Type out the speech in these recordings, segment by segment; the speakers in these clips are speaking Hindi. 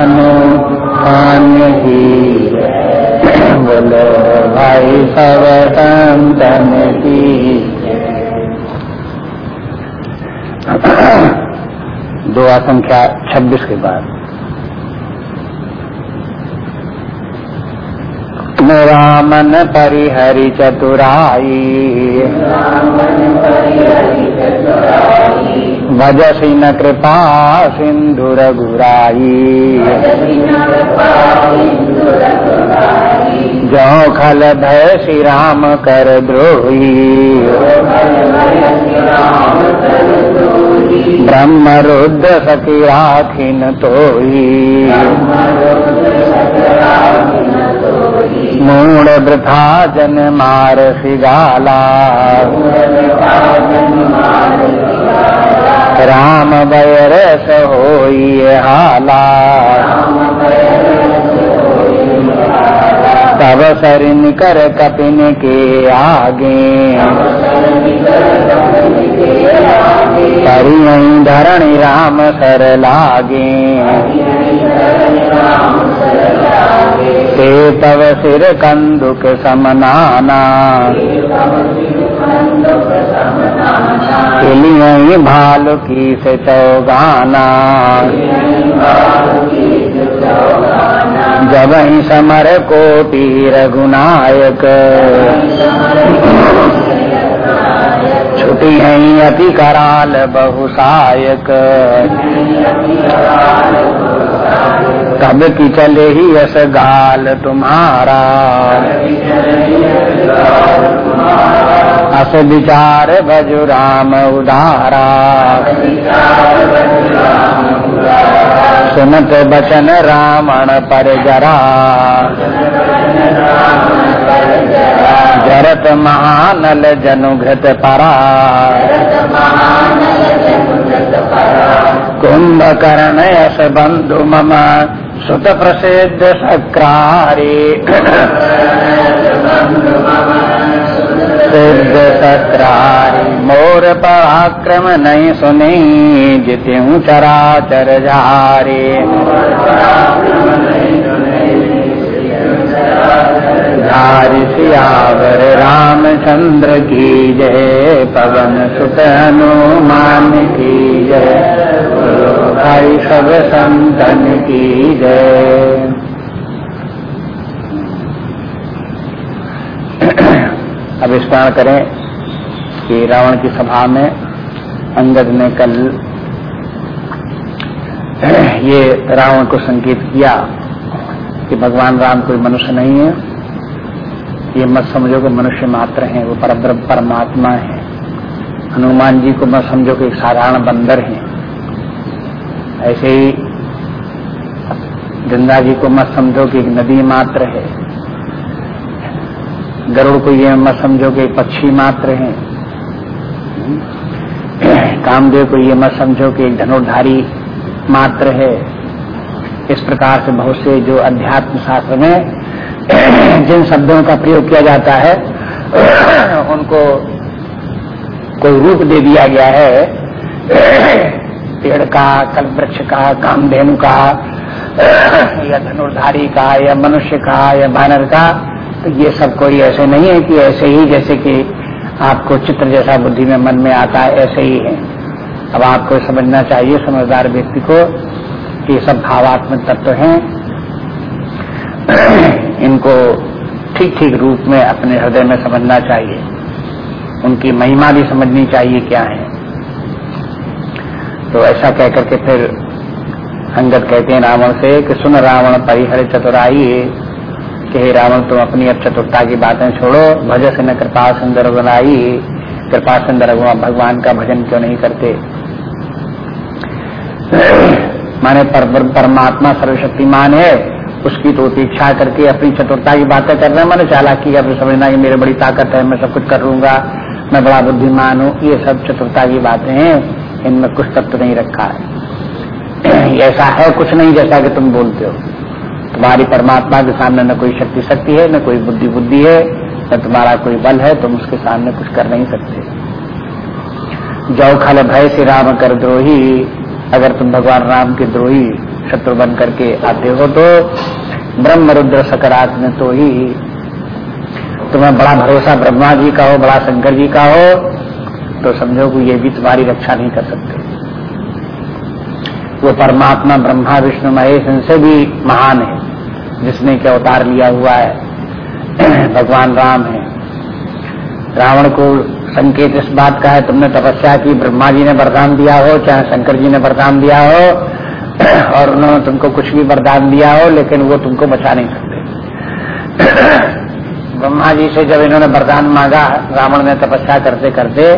मान ही बोलो भाई सब संतन की दुआ संख्या छब्बीस के बाद रामन परिहरि चतुराई। भजसी न कृपा सिंधु रघुराई जो खल भय श्री राम कर द्रोही। ब्रह्म रुद्र सखी राखिन तोही। मूड वृथा जन मार सिगाला। राम बयरस होई हाला। तब सरिन कर कपिन के आगे। करी धरणी राम सर लागे। ते तव सिर कंदुक समनाना। इलियई भालु की से चौगाना जब ही समर कोटि रघुनायक छुटी है अति कराल बहुसायक। तब की चले ही यस गाल तुम्हारा। अस विचार भजु राम उदारा। सुनत बचन रावण पर जरा जरत महानल जनुघृत परा। कुंभकर्ण यश बंधु मम सुत प्रसिद्ध सक्रारी सिद्ध सक्रारी मोर पराक्रम नहीं सुनी जित्यू चराचर झारे धारी सियावर रामचंद्र की जय, पवन सुत हनुमान की जय भाई सब संतन की जय। अब स्मरण करें कि रावण की सभा में अंगद ने कल ये रावण को संकेत किया कि भगवान राम कोई मनुष्य नहीं है। ये मत समझो कि मनुष्य मात्र हैं, वो पर परमात्मा है। हनुमान जी को मत समझो कि एक साधारण बंदर हैं। ऐसे ही गंगा जी को मत समझो कि एक नदी मात्र है। गरुड़ को ये मत समझो कि पक्षी मात्र हैं। कामदेव को ये मत समझो कि एक धनुर्धारी मात्र है। इस प्रकार से बहुत से जो अध्यात्म शास्त्र में जिन शब्दों का प्रयोग किया जाता है, उनको कोई रूप दे दिया गया है। पेड़ का कल वृक्ष का, कामधेनु का, या धनुर्धारी का, या मनुष्य का, या बानर का तो ये सब कोई ऐसे नहीं है कि ऐसे ही जैसे कि आपको चित्र जैसा बुद्धि में, मन में आता है, ऐसे ही है। अब आपको समझना चाहिए, समझदार व्यक्ति को, कि ये सब भावात्मक तत्व हैं। इनको ठीक ठीक रूप में अपने हृदय में समझना चाहिए। उनकी महिमा भी समझनी चाहिए क्या है। तो ऐसा कह करके फिर अंगद कहते हैं रावण से कि, सुन रावण, परिहर चतुराई कि हे रावण तुम अपनी अब चतुरता की बातें छोड़ो। भज से न कृपा सुंदर बनाई। कृपा सुंदर भगवान का भजन क्यों नहीं करते? माने पर, पर, परमात्मा सर्वशक्तिमान है। उसकी तो इच्छा करके अपनी चतुरता की बातें कर रहे हैं। मैंने चालाकी अब समझना कि मेरी बड़ी ताकत है मैं सब कुछ कर लूँगा। मैं बड़ा बुद्धिमान हूँ। ये सब चतुरता की बातें हैं। इनमें कुछ तत्व नहीं रखा है। ऐसा है कुछ नहीं जैसा कि तुम बोलते हो। तुम्हारी परमात्मा के सामने न कोई शक्ति शक्ति है, न कोई बुद्धि बुद्धि है, न तुम्हारा कोई बल है, तुम उसके सामने कुछ कर नहीं सकते। जो खल भय से राम कर द्रोही। अगर तुम भगवान राम के द्रोही, शत्रु बन करके आते हो तो ब्रह्म रुद्र सकरात में तो ही। तुम्हें बड़ा भरोसा ब्रह्मा जी का हो, बड़ा शंकर जी का हो तो समझो कि ये भी तुम्हारी रक्षा नहीं कर सकते। वो परमात्मा ब्रह्मा, विष्णु, महेश, इनसे भी महान है। जिसने के अवतार लिया हुआ है। भगवान राम है। रावण को संकेत इस बात का है, तुमने तपस्या की, ब्रह्मा जी ने वरदान दिया हो, चाहे शंकर जी ने वरदान दिया हो, और उन्होंने तुमको कुछ भी वरदान दिया हो, लेकिन वो तुमको बचा नहीं सकते। ब्रह्मा जी से जब इन्होंने वरदान मांगा, रावण ने तपस्या करते करते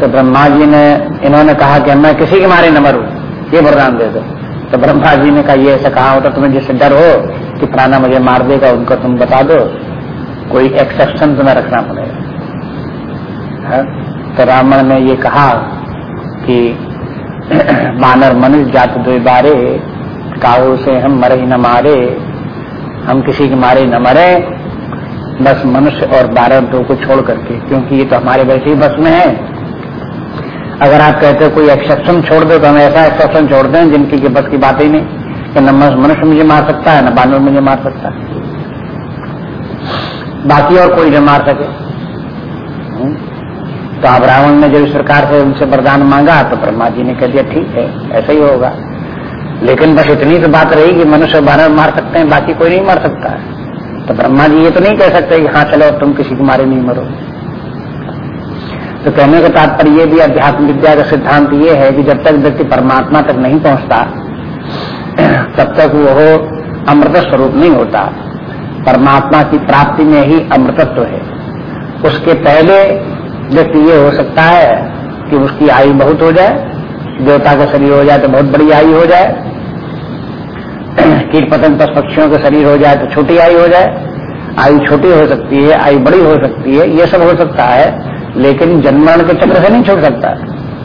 तो ब्रह्मा जी ने, इन्होंने कहा कि मैं किसी के मारे न मरू, ये वरदान दे दो। तो ब्रह्मा जी ने कहा, ये ऐसा कहा होता? तुम्हें जिससे डर हो कि प्राणा मुझे मार देगा, उनको तुम बता दो। कोई एक्सेप्शन तुम्हें रखना पड़ेगा। हाँ? तो रावण ने ये कहा कि बानर मनुष्य जात दो बारे काहो से हम मरे ही न मारे, हम किसी के मारे न मरे, बस मनुष्य और बारह दो को छोड़ करके, क्योंकि ये तो हमारे वैसे ही बस में है। अगर आप कहते हो कोई एक्सेप्शन छोड़ दो तो हम ऐसा एक्सेप्शन छोड़ दें जिनकी की बस की बात ही नहीं, कि न मनुष्य मुझे मार सकता है, न बानर मुझे मार सकता है। बाकी और कोई न मार सके। हम्म? तो अब रावण ने जब सरकार से उनसे वरदान मांगा तो ब्रह्मा जी ने कह दिया, ठीक है, ऐसा ही होगा। लेकिन बस इतनी तो बात रही कि मनुष्य बानर मार सकते हैं, बाकी कोई नहीं मार सकता। है तो ब्रह्मा जी ये तो नहीं कह सकते कि हाँ चलो, तुम किसी को मारे नहीं मरो। तो कहने का तात्पर्य भी अध्यात्म विद्या का सिद्धांत ये है कि जब तक व्यक्ति परमात्मा तक नहीं पहुँचता, तब तक वो अमृत स्वरूप नहीं होता। परमात्मा की प्राप्ति में ही अमृतत्व है। उसके पहले व्यक्ति ये हो सकता है कि उसकी आयु बहुत हो जाए, देवता का शरीर हो जाए तो बहुत बड़ी आयु हो जाए, कीट पतंग पशु पक्षियों का शरीर हो जाए तो छोटी आयु हो जाए, आयु छोटी हो सकती है, आयु बड़ी हो सकती है, ये सब हो सकता है। लेकिन जन्मरण के चक्र से नहीं छोड़ सकता।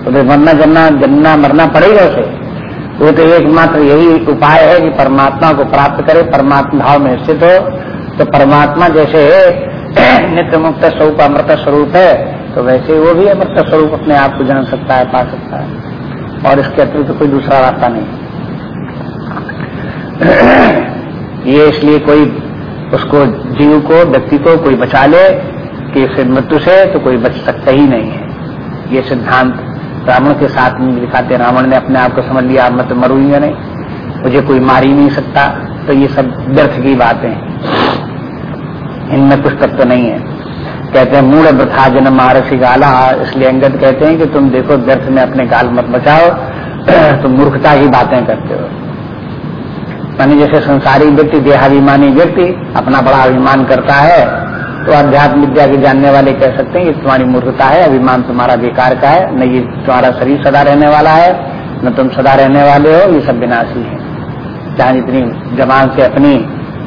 तो फिर मरना जन्ना जन्ना मरना पड़ेगा उसे। वो तो एकमात्र यही उपाय है कि परमात्मा को प्राप्त करे, परमात्मा भाव में स्थित हो। तो परमात्मा जैसे नित्य मुक्त स्वरूप, अमृत स्वरूप है तो वैसे वो भी अमृत स्वरूप अपने आप को जान सकता है, पा सकता है। और इसके अतिरिक्त तो कोई दूसरा रास्ता नहीं। ये इसलिए कोई उसको, जीव को, व्यक्ति को कोई बचा ले कि इसे मृत्यु से तो कोई बच सकता ही नहीं है। ये सिद्धांत रावण के साथ में दिखाते रावण ने अपने आप को समझ लिया मैं तो मरूँगा नहीं? मुझे कोई मार ही नहीं सकता। तो ये सब व्यर्थ की बातें हैं। इनमें कुछ तत्व तो नहीं है। कहते हैं मूल वृथा जन मारसी गाला। इसलिए अंगद कहते हैं कि तुम देखो, व्यर्थ में अपने गाल मत बचाओ। तो मूर्खता ही बातें करते हो। मानी जैसे संसारी व्यक्ति, देहाभिमानी व्यक्ति अपना बड़ा अभिमान करता है तो अध्यात्म विद्या के जानने वाले कह सकते हैं, ये तुम्हारी मूर्खता है, अभिमान तुम्हारा बेकार का है, न ये तुम्हारा शरीर सदा रहने वाला है, न तुम सदा रहने वाले हो, ये सब विनाशी है। चाहे जितनी जबान से अपनी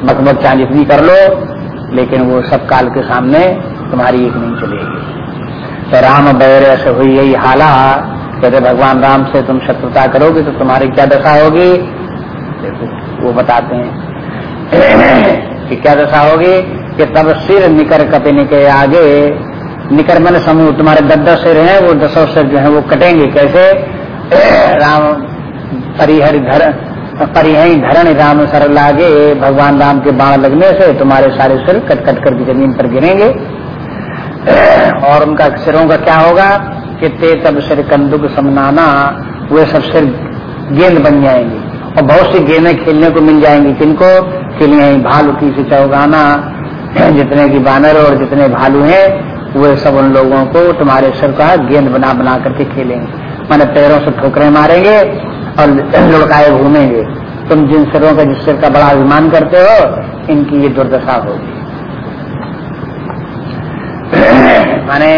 बकबक चाहे जितनी कर लो, लेकिन वो सब काल के सामने तुम्हारी एक नहीं चलेगी। तो राम बैर ऐसे हुई यही हाला, कहते भगवान राम से तुम शत्रुता करोगे तो तुम्हारी क्या दशा होगी? देखो, वो बताते हैं कि क्या दशा होगी? कि तब सिर निकर कपिने के आगे, निकर मन समूह तुम्हारे दस दस सिर हैं, वो दसों सिर जो है, वो कटेंगे कैसे? राम परिहरि धर, परिहरी धरण राम सर लागे, भगवान राम के बाण लगने से तुम्हारे सारे सिर कट कट कर ज़मीन पर गिरेंगे। और उनका सिरों का क्या होगा? कि ते तब सिर कंदुक समनाना, वे सब सिर गेंद बन जाएँगे। और बहुत सी गेंदें खेलने को मिल जाएँगी। किनको? के भालू की से चौगाना जितने की बानर और जितने भालू हैं, वे सब उन लोगों को तुम्हारे सिर का गेंद बना बना करके खेलेंगे। मैंने पैरों से ठोकरे मारेंगे और लुड़काए घूमेंगे। तुम जिन सिरों का, जिस सिर का बड़ा अभिमान करते हो, इनकी ये दुर्दशा होगी। माने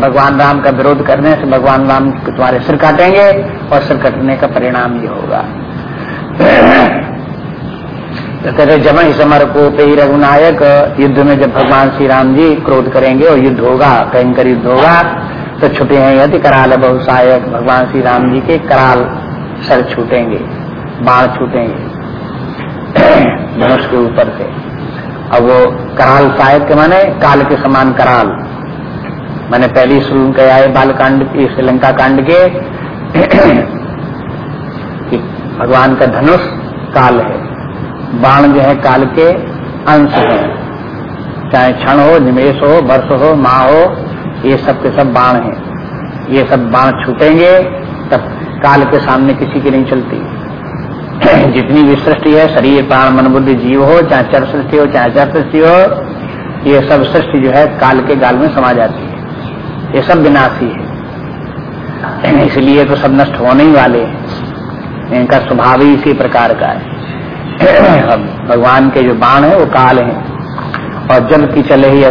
भगवान राम का विरोध करने से भगवान राम तुम्हारे सिर काटेंगे और सिर कटने का परिणाम ये होगा। तो कहते ही समर को पे रघुनायक युद्ध में जब भगवान श्री राम जी क्रोध करेंगे और युद्ध होगा, भयंकर युद्ध होगा तो छुटे हैं यदि कराल बहुसायक भगवान श्री राम जी के कराल सर छूटेंगे बाढ़ छूटेंगे, धनुष के ऊपर से। अब वो कराल सायक के माने काल के समान कराल। मैंने पहली शुरू किया है बालकांड श्रीलंका कांड कि भगवान का धनुष काल है। बाण जो है काल के अंश है। चाहे क्षण हो निमेश हो, वर्ष हो, माह हो, ये सब के सब बाण है। ये सब बाण छूटेंगे, तब काल के सामने किसी की नहीं चलती। जितनी भी सृष्टि है, शरीर, प्राण, मन, बुद्धि, जीव हो, चाहे चर सृष्टि हो, चाहे चर सृष्टि हो, ये सब सृष्टि जो है काल के गाल में समा जाती है। ये सब विनाशी है। इसलिए तो सब नष्ट होने ही वाले हैं। इनका स्वभाव ही इसी प्रकार का है। भगवान के जो बाण है, वो काल है। और जब की चले ही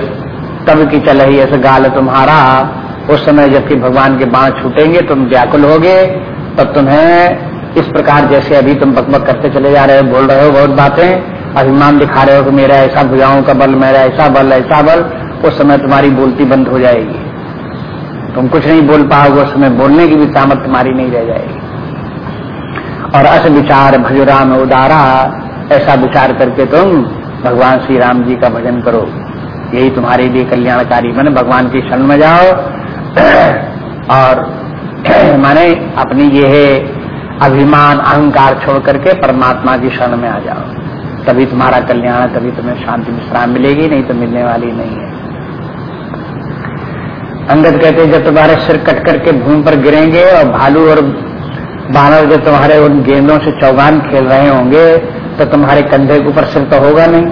तब की चले ही ऐसे गाल तुम्हारा। उस समय जबकि भगवान के बाण छूटेंगे, तुम व्याकुल होगे, तब तुम्हें इस प्रकार जैसे अभी तुम बकबक करते चले जा रहे हो, बोल रहे हो बहुत बातें, अभिमान दिखा रहे हो कि मेरा ऐसा भुजाओं का बल, मेरा ऐसा बल ऐसा बल, उस समय तुम्हारी बोलती बंद हो जाएगी। तुम कुछ नहीं बोल पाओगे, उस समय बोलने की भी तामत तुम्हारी नहीं रह जाएगी। और अस विचार भजराम उदारा, ऐसा विचार करके तुम भगवान श्री राम जी का भजन करो। यही तुम्हारे लिए कल्याणकारी। मन भगवान की शरण में जाओ। और माने अपनी ये अभिमान, अहंकार छोड़ करके परमात्मा की शरण में आ जाओ। तभी तुम्हारा कल्याण, तभी तुम्हें शांति, विश्राम मिलेगी, नहीं तो मिलने वाली नहीं है। अंगद कहते जब तुम्हारे सिर कट करके भूमि पर गिरेंगे और भालू और बानर जब तुम्हारे उन गेंदों से चौगान खेल रहे होंगे तो तुम्हारे कंधे के ऊपर सिर तो होगा नहीं।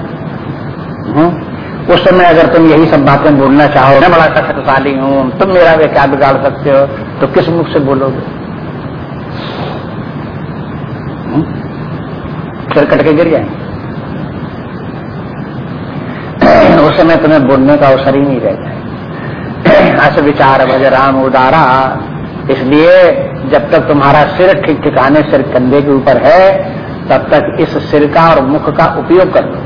हुँ? उस समय अगर तुम यही सब बातें बोलना चाहो, मैं बड़ा शक्तिशाली हूँ, तुम मेरा वे क्या बिगाड़ सकते हो? तो किस मुख से बोलोगे? सिर कट के गिर जाए। उस समय तुम्हें बोलने का अवसर ही नहीं रहता अस विचार भज राम उदारा, इसलिए जब तक तुम्हारा सिर ठीक ठिकाने सिर कंधे के ऊपर है, तब तक इस सिर का और मुख का उपयोग कर लो।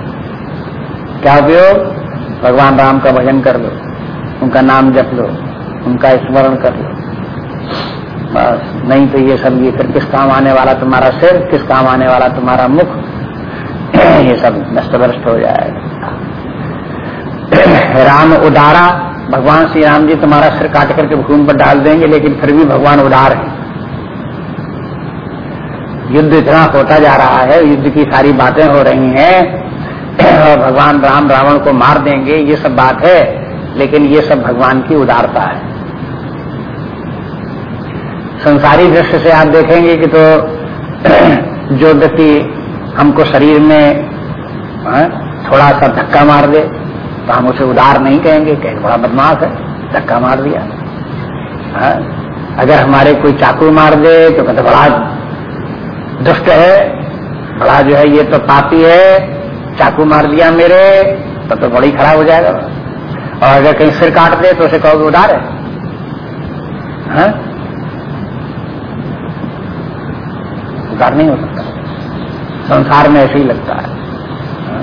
क्या उपयोग? भगवान राम का भजन कर लो, उनका नाम जप लो, उनका स्मरण कर लो। बस, नहीं तो ये सब, ये फिर किस काम आने वाला तुम्हारा सिर, किस काम आने वाला तुम्हारा मुख? ये सब नष्ट भ्रष्ट हो जाएगा। राम उदारा, भगवान श्री राम जी तुम्हारा सिर काट करके भूमि पर डाल देंगे, लेकिन फिर भी भगवान उदार है। युद्ध इतना होता जा रहा है युद्ध की सारी बातें हो रही हैं और भगवान राम रावण को मार देंगे ये सब बात है लेकिन ये सब भगवान की उदारता है। संसारी दृष्टि से आप देखेंगे कि तो जो व्यक्ति हमको शरीर में हाँ, थोड़ा सा धक्का मार दे तो हम उसे उदार नहीं कहेंगे कहेंगे बड़ा बदमाश है धक्का मार दिया। हाँ, अगर हमारे कोई चाकू मार दे तो कहते बड़ा दुष्ट है, बड़ा जो है ये तो पापी है, चाकू मार दिया मेरे तो तो बड़ी खराब हो जाएगा और अगर कहीं सिर काट दे तो उसे कहोगे उदार है हा? उदार नहीं हो सकता संसार में ऐसे ही लगता है हा?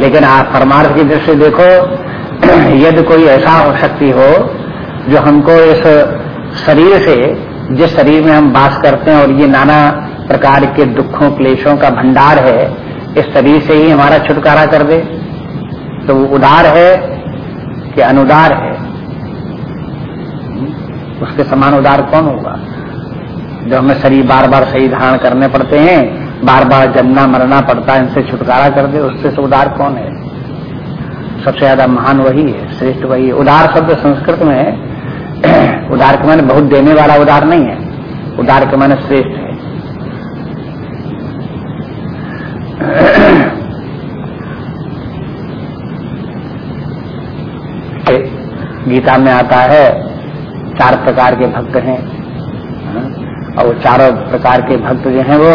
लेकिन आप परमार्थ की दृष्टि देखो, यदि कोई ऐसा हो शक्ति हो, जो हमको इस शरीर से, जिस शरीर में हम वास करते हैं और ये नाना प्रकार के दुखों, क्लेशों का भंडार है, इस शरीर से ही हमारा छुटकारा कर दे। तो वो उदार है कि अनुदार है? उसके समान उदार कौन होगा? जो हमें शरीर बार बार सही धारण करने पड़ते हैं बार बार जन्ना मरना पड़ता है, इनसे छुटकारा कर दे, उससे से उदार कौन है? सबसे ज़्यादा महान वही है, श्रेष्ठ वही है। उदार शब्द संस्कृत में उदार के माने बहुत देने वाला उदार नहीं है। उदार के माने श्रेष्ठ है गीता में आता है, चार प्रकार के भक्त हैं। और वो चारों प्रकार के भक्त जो हैं वो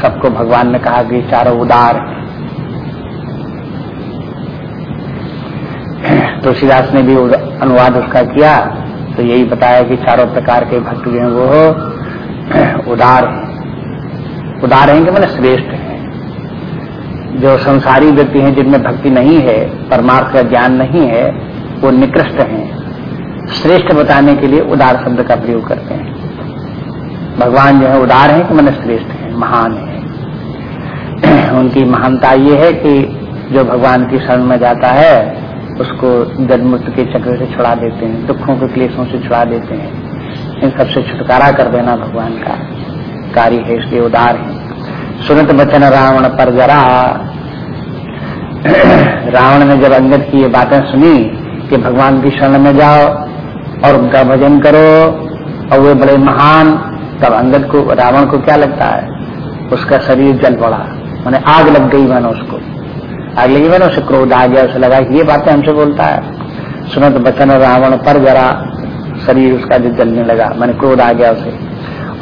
सबको भगवान ने कहा कि चारों उदार हैं। तुलसीदास ने भी अनुवाद उसका किया तो यही बताया कि चारों प्रकार के भक्त जो हैं वो उदार उदार हैं कि मैंने श्रेष्ठ हैं। जो संसारी व्यक्ति हैं जिनमें भक्ति नहीं है, परमार्थ का ज्ञान नहीं है, वो निकृष्ट हैं। श्रेष्ठ बताने के लिए उदार शब्द का प्रयोग करते हैं। भगवान जो है उदार है कि मैंने श्रेष्ठ है, महान है। उनकी महानता ये है कि जो भगवान की शरण में जाता है, उसको जन्मुक्त के चक्र से छुड़ा देते हैं, दुखों के क्लेशों से छुड़ा देते हैं। इन सबसे छुटकारा कर देना भगवान का कार्य है, इसलिए उदार है। सुनत बचन रावण पर जरा। रावण ने जब अंगद की ये बातें सुनी कि भगवान की शरण में जाओ और उनका भजन करो और वे बड़े महान, तब अंगद को, रावण को क्या लगता है? उसका शरीर जल पड़ा। मैंने आग लग गई मैंने उसको। आग लगी मैंने उसे क्रोध आ गया, उसे लगा कि ये बातें हमसे बोलता है। सुनत बचन रावण पर जरा शरीर उसका जलने लगा, मैंने क्रोध आ गया उसे।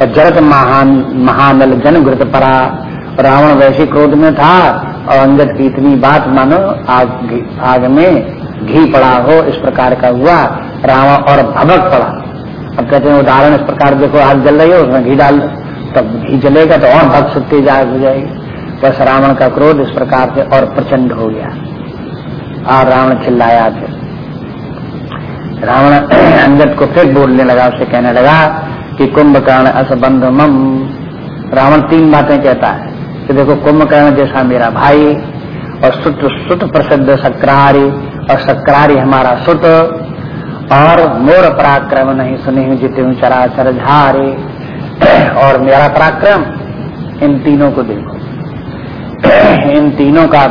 और जरत महान, महानल जन घृत परा रावण वैसे क्रोध में था और अंगद की इतनी बात मानो, आग आग में घी पड़ा हो, इस प्रकार का हुआ, रावण और भबक पड़ा। अब कहते हैं, उदाहरण इस प्रकार, देखो, आग जल रही हो, उसमें घी डाल तब घी जलेगा तो और भक्त सुखती जाग हो जाएगी। बस रावण का क्रोध इस प्रकार से और प्रचंड हो गया। और रावण चिल्लाया फिर। रावण अंगद को फिर बोलने लगा, उसे कहने लगा कि कुंभकर्ण असबंध मम रावण तीन बातें कहता है। कि देखो कुंभकर्ण जैसा मेरा भाई और सुत सुत प्रसिद्ध सक्रारी और सक्रारी हमारा सुत। और मोर पराक्रम नहीं सुने हूँ जिते हूँ चराचर झारे। और मेरा पराक्रम इन तीनों को देखो। इन तीनों का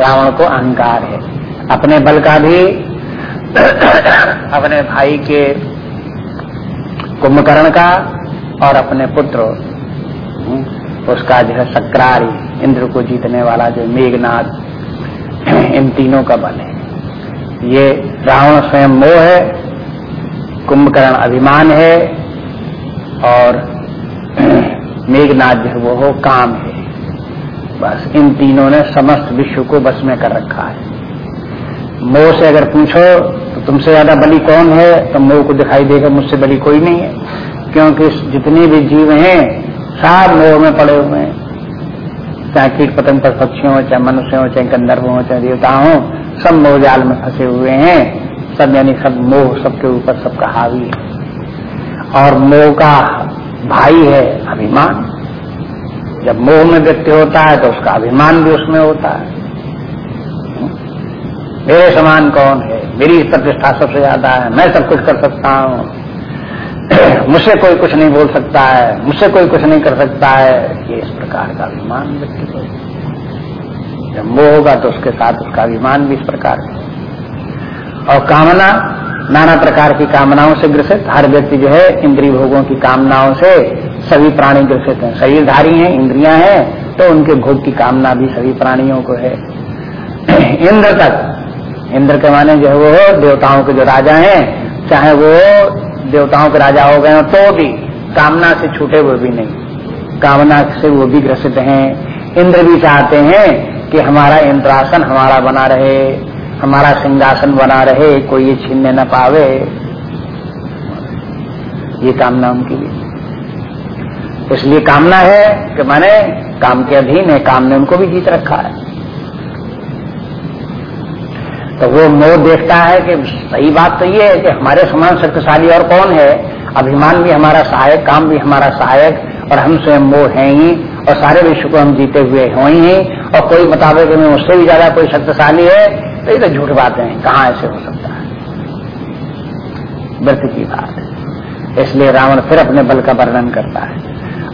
रावण को अहंकार है। अपने बल का भी अपने भाई के कुंभकर्ण का और अपने पुत्र। हम्म, उसका जो है सक्रारी इंद्र को जीतने वाला जो मेघनाथ इन तीनों का बल है। ये रावण स्वयं मोह है, कुंभकर्ण अभिमान है, और मेघनाथ जो वो हो काम है। बस इन तीनों ने समस्त विश्व को बस में कर रखा है। मोह से अगर पूछो तो तुमसे ज़्यादा बलि कौन है? तो मोह को दिखाई देगा, मुझसे बलि कोई नहीं है। क्योंकि जितने भी जीव हैं सब मोह में पड़े हुए हैं। चाहे कीट पतंग पर पक्षियों हो, चाहे मनुष्य हो, चाहे गंधर्व हो, चाहे देवता हो, सब मोहजाल में फंसे हुए हैं। सब यानी सब मोह सबके ऊपर सबका हावी है। और मोह का भाई है अभिमान। जब मोह में व्यक्ति होता है तो उसका अभिमान भी उसमें होता है। मेरे समान कौन है? मेरी प्रतिष्ठा सबसे ज़्यादा है। मैं सब कुछ कर सकता हूँ। मुझसे कोई कुछ नहीं बोल सकता है, मुझसे कोई कुछ नहीं कर सकता है। ये इस प्रकार का अभिमान व्यक्ति को जब मोह होगा तो उसके साथ उसका अभिमान भी इस प्रकार का। और कामना, नाना प्रकार की कामनाओं से ग्रसित, हर व्यक्ति जो है, इंद्रिय भोगों की कामनाओं से सभी प्राणी ग्रसित हैं। शरीरधारी हैं, इंद्रियाँ हैं तो उनके भोग की कामना भी सभी प्राणियों को है। इंद्र तक, इंद्र के माने जो है वो देवताओं के जो राजा हैं, चाहे वो देवताओं के राजा हो गए तो भी कामना से छूटे हुए भी नहीं। कामना से वो भी ग्रसित हैं। इंद्र भी चाहते हैं कि हमारा इंद्रासन हमारा बना रहे, हमारा सिंहासन बना रहे, कोई ये छीनने न पावे। ये कामना उनकी भी इसलिए कामना है कि मैंने काम के अधीन है, काम ने उनको भी जीत रखा है। तो वो मोह देखता है कि सही बात तो ये है कि हमारे समान शक्तिशाली और कौन है? अभिमान भी हमारा सहायक, काम भी हमारा सहायक, और हम स्वयं मोह हैं ही, और सारे विश्व को हम जीते हुए हो ही, और कोई बतावे कि मैं उससे भी ज़्यादा कोई शक्तिशाली है? तो ये तो झूठ बातें हैं। कहाँ ऐसे हो सकता है? व्रत की बात। है इसलिए रावण फिर अपने बल का वर्णन करता है।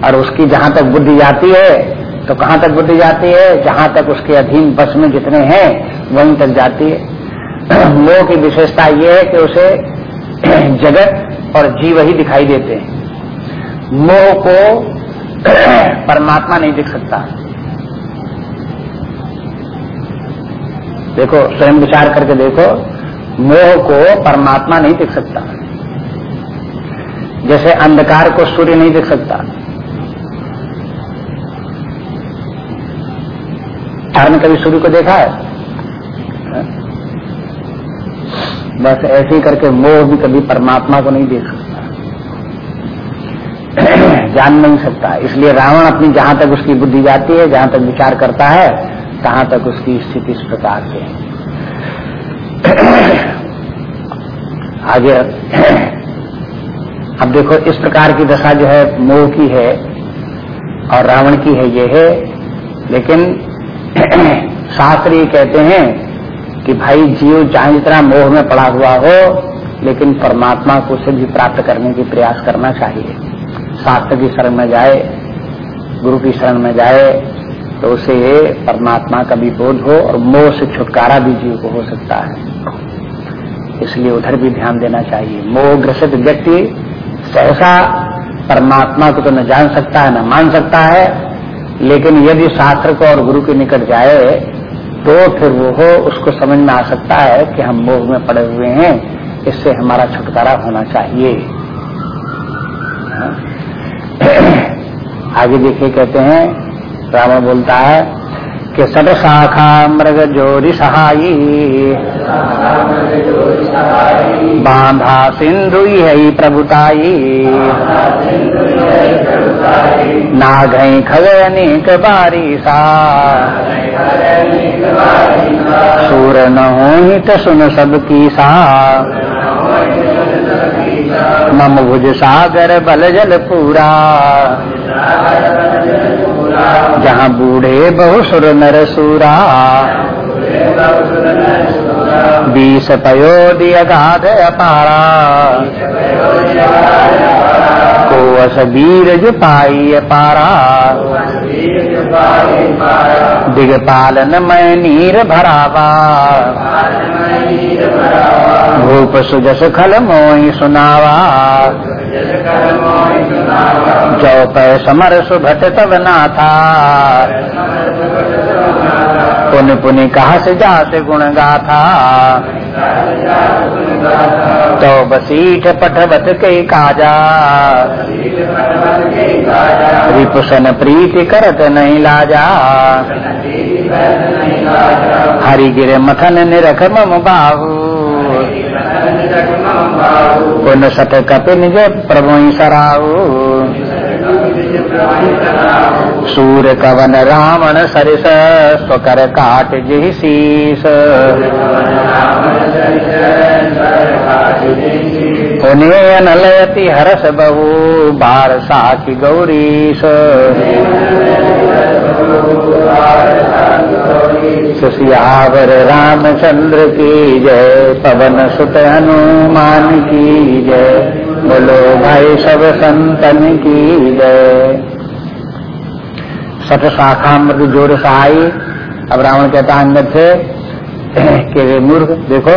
और उसकी जहाँ तक बुद्धि जाती है तो कहाँ तक बुद्धि जाती है? जहाँ तक उसके अधीन बस में जितने हैं, वहीं तक जाती है। मोह की विशेषता यह है कि उसे जगत और जीव ही दिखाई देते हैं। मोह को परमात्मा नहीं दिख सकता। देखो, स्वयं विचार करके देखो, मोह को परमात्मा नहीं दिख सकता। जैसे अंधकार को सूर्य नहीं दिख सकता। आपने कभी सूर्य को देखा है? बस ऐसे ही करके मोह भी कभी परमात्मा को नहीं देख सकता। जान नहीं सकता। इसलिए रावण अपनी जहाँ तक उसकी बुद्धि जाती है, जहाँ तक विचार करता है कहाँ तक उसकी स्थिति इस प्रकार से आगे, अब देखो, इस प्रकार की दशा जो है, मोह की है और रावण की है, ये है। लेकिन शास्त्र ये कहते हैं कि भाई जीव चाहे जितना मोह में पड़ा हुआ हो, लेकिन परमात्मा को से भी प्राप्त करने की प्रयास करना चाहिए। शास्त्र की शरण में जाए, गुरु की शरण में जाए तो उसे परमात्मा का भी बोध हो और मोह से छुटकारा भी जीव को हो सकता है। इसलिए उधर भी ध्यान देना चाहिए। मोह ग्रसित व्यक्ति सहसा परमात्मा को तो न जान सकता है, न मान सकता है, लेकिन यदि शास्त्र को और गुरु के निकट जाए तो फिर वो उसको समझ में आ सकता है कि हम मोह में पड़े हुए हैं, इससे हमारा छुटकारा होना चाहिए। हाँ। आगे देखिए कहते हैं, रावण बोलता है कि सद शाखा मृग जोरी सहाई बांधा सिंधु है प्रभुताई। नागई खगे अनेक बारिशा। सूर न हो सुन सब की सा मम भुज सागर बल जल पूरा। जहाँ बूढ़े बहु सुर नर सूरा। बीस पयोधि अगाध अपारा। को अस वीर जो पाई पारा। दिगपालन मैं नीर भरावा। भूप सुजस खल मोई सुनावा। पै समर सुभट तब नाथा पुन पुनि कहा से जा से गुण गाथा तो बसीठ पठवत के काजा। रिपुसन प्रीति करत नहीं लाजा। हरि गिर मथन निरख मम बाहू। पुन सत कपिन जो प्रभु सराहू सूर कवन रावण सरिस स्वकर काट जिहि शीस उन्हें अनलयति हरस बहु बार साखी गौरीश सुसियावर रामचंद्र की जय, पवन सुत हनुमान की जय। बोलो भाई सब संतन की जय। सत शाखा मृत ज़ोर सहाई अब रावण कहता अंगद से, कि वे मूर्ख, देखो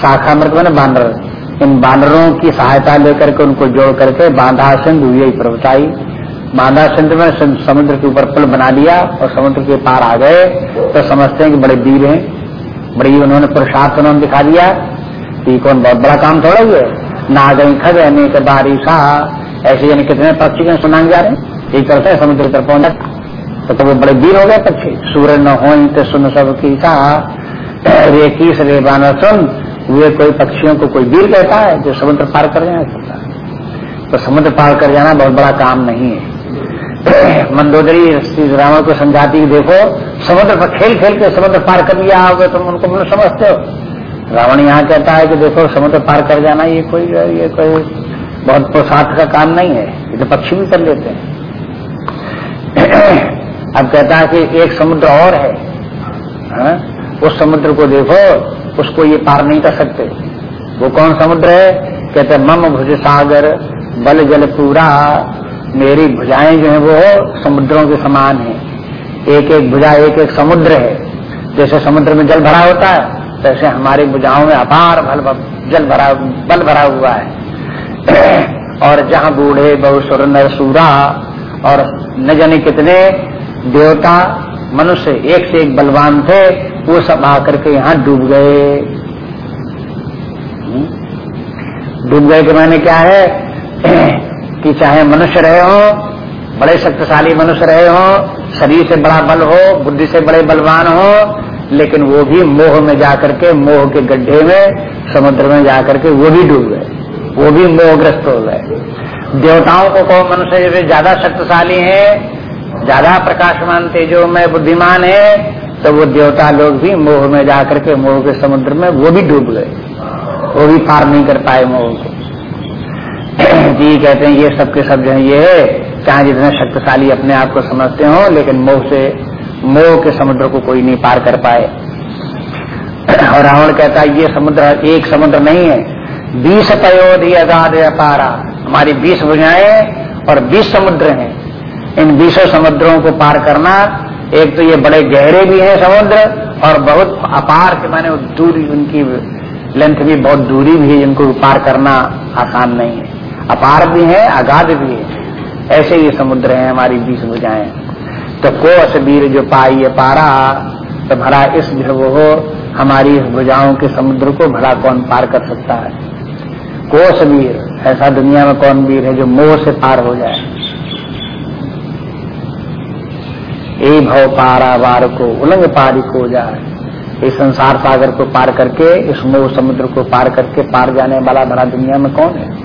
शाखा मृत मैंने बानर। इन बानरों की सहायता लेकर के उनको जोड़ करके बांधा सिंधु यही प्रवचाई। बांधा सिंधु में समुद्र के ऊपर पुल बना लिया और समुद्र के पार आ गए। तो समझते हैं कि बड़े वीर हैं। बड़ी उन्होंने पुरुषार्थ उन्होंने दिखा दिया कि कौन बहुत बड़ा काम थोड़ा ही है। ना गई खग अनेक बारिशा ऐसे यानी कितने पक्षी के सुनांग जा रहे ये करते हैं समुद्र तक पहुँचा तो, तो वो बड़े वीर हो गए पक्षी। सूर्य न हो तो सुन सब की रे की रे बानर सुन। वे कोई पक्षियों को कोई वीर कहता है जो समुद्र पार कर जाना तो समुद्र पार कर जाना बहुत बड़ा काम नहीं है। मंदोदरी श्री रावण को समझाती देखो, समुद्र पर खेल खेल के समुद्र पार कर लिया होगा तुम उनको मतलब समझते हो। रावण यहाँ कहता है कि देखो, समुद्र पार कर जाना, ये कोई ये कोई बहुत प्रोत्साहन का काम नहीं है, ये तो पक्षी भी कर लेते हैं। अब कहता है कि एक समुद्र और है, हा? उस समुद्र को देखो, उसको ये पार नहीं कर सकते। वो कौन समुद्र है? कहते मम भुज सागर, बल जल पूरा मेरी भुजाएँ जो है वो समुद्रों के समान है। एक एक भुजा एक एक समुद्र है। जैसे समुद्र में जल भरा होता है, तैसे हमारी भुजाओं में अपार भल जल भरा, बल भरा हुआ है। और जहाँ बूढ़े, बहुसुर नर सूरा और न जाने कितने देवता, मनुष्य एक से एक बलवान थे, वो सब आकर के यहाँ डूब गए। हम्म? डूब गए के मैंने क्या है। कि चाहे मनुष्य रहे हो, बड़े शक्तिशाली मनुष्य रहे हो, शरीर से बड़ा बल हो, बुद्धि से बड़े बलवान हो, लेकिन वो भी मोह में जाकर के, मोह के गड्ढे में, समुद्र में जाकर के वो भी डूब गए, वो भी मोहग्रस्त हो गए। देवताओं को कहो, मनुष्य जैसे ज़्यादा शक्तिशाली है, ज़्यादा प्रकाशमान, तेजो में बुद्धिमान है तो वो देवता लोग भी मोह में जाकर के, मोह के समुद्र में वो भी डूब गए। वो भी पार नहीं कर पाए मोह को। जी कहते हैं, ये सब के सब जो है, ये चाहे जितने शक्तिशाली अपने आप को समझते हो, लेकिन मोह से, मोह के समुद्र को कोई नहीं पार कर पाए। और रावण कहता है, ये समुद्र एक समुद्र नहीं है। बीस पयोधि अगाध अपारा। हमारी बीस भुजाएँ और बीस समुद्र हैं। इन बीसों समुद्रों को पार करना, एक तो ये बड़े गहरे भी हैं समुद्र, और बहुत अपार के माने दूरी उनकी लेंथ भी बहुत दूरी भी है, जिनको पार करना आसान नहीं है। अपार भी है, अगाध भी है। ऐसे ये समुद्र हैं, हमारी बीस भुजाएँ। तो को वीर जो पाई पारा तो भरा इस वो हमारी इस भुजाओं के समुद्र को भला कौन पार कर सकता है? कोस वीर ऐसा दुनिया में कौन वीर है जो मोह से पार हो जाए? ए भव पारा वार को, उलंग पारी को जाए। इस संसार सागर को पार करके, इस मोह समुद्र को पार करके, पार जाने वाला भला दुनिया में कौन है?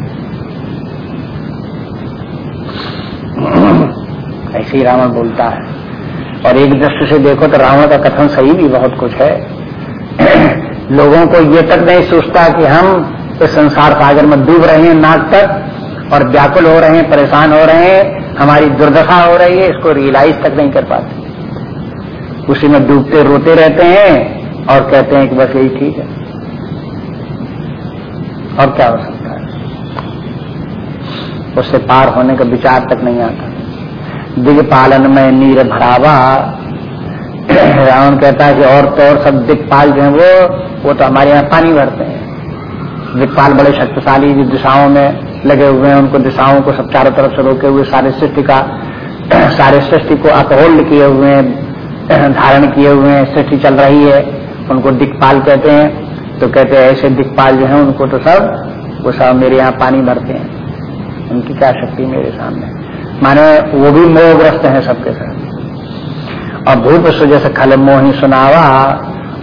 ऐसे ही रावण बोलता है। और एक दृष्टि से देखो तो रावण का कथन सही भी बहुत कुछ है। लोगों को ये तक नहीं सोचता कि हम इस संसार सागर में डूब रहे हैं, नाक तक, और व्याकुल हो रहे हैं, परेशान हो रहे हैं, हमारी दुर्दशा हो रही है, इसको रियलाइज़ तक नहीं कर पाते। उसी में डूबते, रोते रहते हैं और कहते हैं कि बस यही ठीक है। और क्या हो सकता है? उससे पार होने का विचार तक नहीं आता। दिग पालन में नीर भरावा। रावण कहता है कि और तो और सब दिक्पाल जो है वो वो तो हमारे यहाँ पानी भरते हैं। दिग्पाल बड़े शक्तिशाली दिशाओं में लगे हुए हैं, उनको दिशाओं को सब चारों तरफ़ से रोके हुए सारे सृष्टि का, सारे सृष्टि को अकहोल्ड किए हुए हैं, धारण किए हुए हैं, सृष्टि चल रही है, उनको दिक्पाल कहते हैं। तो कहते हैं, ऐसे दिक्पाल जो है, उनको तो सब, वो सब मेरे यहाँ पानी भरते हैं। उनकी क्या शक्ति मेरे सामने? माने वो भी मोहग्रस्त है सबके साथ। और भूप जैसे खल मोही सुनावा,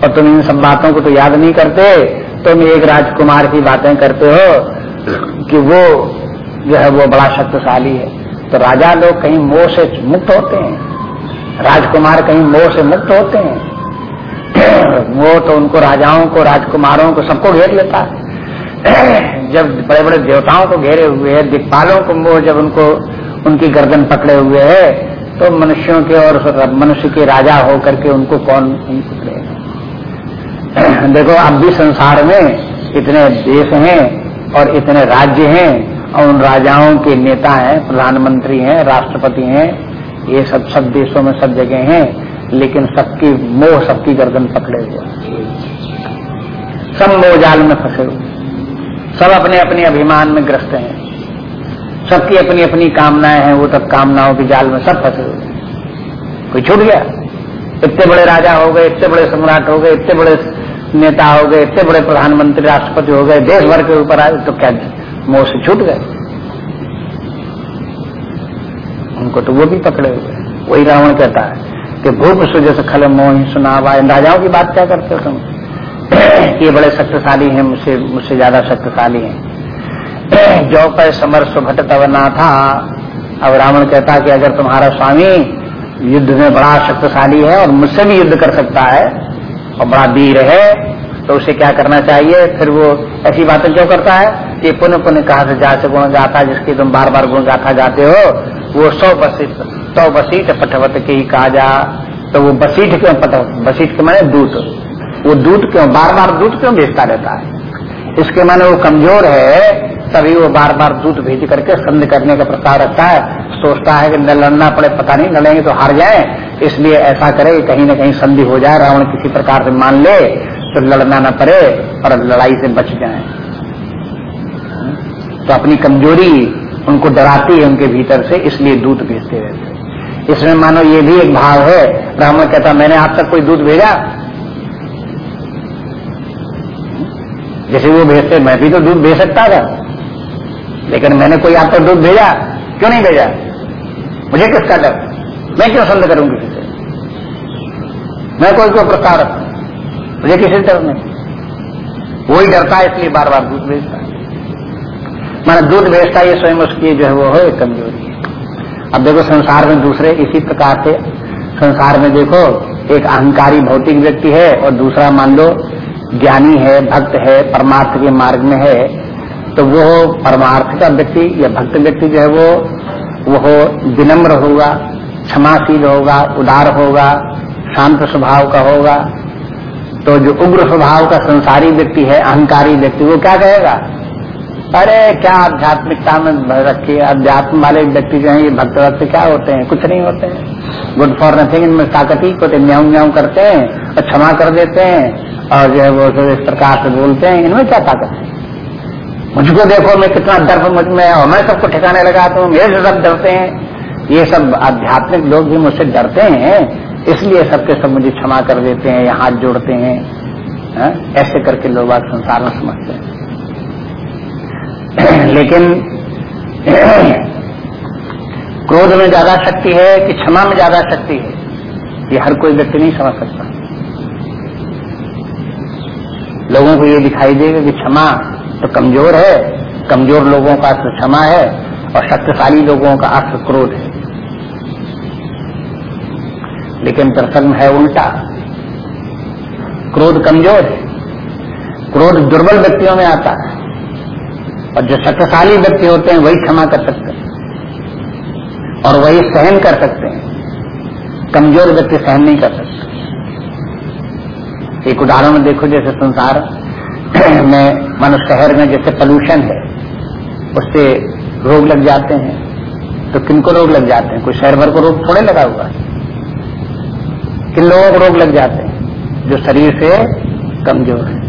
और तुम इन सब बातों को तो याद नहीं करते, तुम एक राजकुमार की बातें करते हो कि वो जो है वो बड़ा शक्तिशाली है। तो राजा लोग कहीं मोह से मुक्त होते हैं, राजकुमार कहीं मोह से मुक्त होते हैं। वो तो उनको राजाओं को, राजकुमारों को सबको घेर लेता है। जब बड़े बड़े देवताओं को घेरे हुए हैं दिक्पालों को मोह, जब उनको उनकी गर्दन पकड़े हुए है तो मनुष्यों के और मनुष्य के राजा होकर के उनको कौन देखो, अब भी संसार में इतने देश हैं और इतने राज्य हैं, और उन राजाओं के नेता हैं, प्रधानमंत्री हैं, राष्ट्रपति हैं, ये सब सब देशों में सब जगह हैं, लेकिन सबकी मोह, सबकी गर्दन पकड़े हुए सब मोह जाल में फंसे हुए सब अपने अपने अभिमान में ग्रस्त हैं। सबकी अपनी अपनी कामनाएँ हैं, वो तब कामनाओं के जाल में सब फंसे हुए कोई छूट गया? इतने बड़े राजा हो गए, इतने बड़े सम्राट हो गए, इतने बड़े नेता हो गए, इतने बड़े प्रधानमंत्री, राष्ट्रपति हो गए, देश भर के ऊपर आए तो क्या मोह से छूट गए? उनको तो वो भी पकड़े हुए वही रावण कहता है कि भूप सुजस खल मोह सुनावा। इन राजाओं की बात क्या करते हो तुम? ये बड़े शक्तिशाली हैं, मुझसे मुझसे ज़्यादा शक्तिशाली हैं। जो पर समर सुभट तब था अब रावण कहता कि अगर तुम्हारा स्वामी युद्ध में बड़ा शक्तिशाली है और मुझसे भी युद्ध कर सकता है और बड़ा वीर है तो उसे क्या करना चाहिए? फिर वो ऐसी बातें क्यों करता है? कि पुनः पुनः कहा से जा से गुण गाथा जिसकी तुम बार बार गुण गाथा जाते हो, वो सौ बसीट सौ बसीट पटवत के कहा जा तो वो बसीठ क्यों पटवत बसीठ के माने दूत। वो दूत क्यों बार बार दूत क्यों भेजता रहता है? इसके माने वो कमज़ोर है, तभी वो बार बार दूध भेज करके संध करने का प्रस्ताव रखता है। सोचता है कि न लड़ना पड़े, पता नहीं लड़ेंगे तो हार जाए। इसलिए ऐसा करे कहीं न कहीं संधि हो जाए, रावण किसी प्रकार से मान ले तो लड़ना न पड़े और लड़ाई से बच जाए। तो अपनी कमज़ोरी उनको डराती है उनके भीतर से, इसलिए दूध भेजते रहते इसमें मानो ये भी एक भाव है ब्राह्मण कहता, मैंने आप तक कोई दूध भेजा? जैसे वो भेजते, मैं भी तो दूध भेज सकता था। लेकिन मैंने कोई आपको दूध भेजा? क्यों नहीं भेजा? मुझे किसका डर? मैं क्यों संद करूँ किसी से मैं कोई को प्रस्ताव रखू? मुझे किसी डर नहीं। वो ही डरता है इसलिए बार बार दूध भेजता है। मैंने दूध भेजता ये स्वयं उसकी जो है वो है, कमज़ोरी है। अब देखो, संसार में दूसरे इसी प्रकार से, संसार में देखो, एक अहंकारी, भौतिक व्यक्ति है और दूसरा मान लो ज्ञानी है, भक्त है, परमार्थ के मार्ग में है तो वो परमार्थ का व्यक्ति या भक्त व्यक्ति जो है वो वो विनम्र होगा, क्षमाशील होगा, उदार होगा, शांत स्वभाव का होगा। तो जो उग्र स्वभाव का संसारी व्यक्ति है, अहंकारी व्यक्ति, वो क्या कहेगा? अरे, क्या आध्यात्मिकता में रखिए अध्यात्म वाले व्यक्ति जो है, ये भक्त भक्त क्या होते हैं? कुछ नहीं होते हैं। गुड फॉर नथिंग इनमें ताकत ही को न्याऊ न्याऊ करते हैं, और क्षमा कर देते हैं। और जो है वो सब इस प्रकार से बोलते हैं, इनमें क्या ताकत है? मुझको देखो, मैं कितना डर मुझमें और मैं सबको ठिकाने लगाता हूँ मेरे से सब डरते हैं। ये सब आध्यात्मिक लोग भी मुझसे डरते हैं, इसलिए सबके सब मुझे क्षमा कर देते हैं या हाथ जोड़ते हैं। हा? ऐसे करके लोग आज संसार में समझते हैं। लेकिन क्रोध में ज़्यादा शक्ति है कि क्षमा में ज़्यादा शक्ति है, ये हर कोई व्यक्ति नहीं समझ सकता। लोगों को ये दिखाई देगा कि क्षमा तो कमज़ोर है, कमज़ोर लोगों का अर्थ क्षमा है और शक्तिशाली लोगों का अर्थ क्रोध है। लेकिन दरअसल है उल्टा। क्रोध कमज़ोर है। क्रोध दुर्बल व्यक्तियों में आता है और जो शक्तिशाली व्यक्ति होते हैं वही क्षमा कर सकते हैं और वही सहन कर सकते हैं। कमज़ोर व्यक्ति सहन नहीं कर सकते। एक उदाहरण में देखो जैसे संसार में मानो शहर में जैसे पॉल्यूशन है, उससे रोग लग जाते हैं। तो किनको रोग लग जाते हैं? कोई शहर भर को रोग थोड़े लगा हुआ है। किन लोगों को रोग लग जाते हैं? जो शरीर से कमज़ोर है।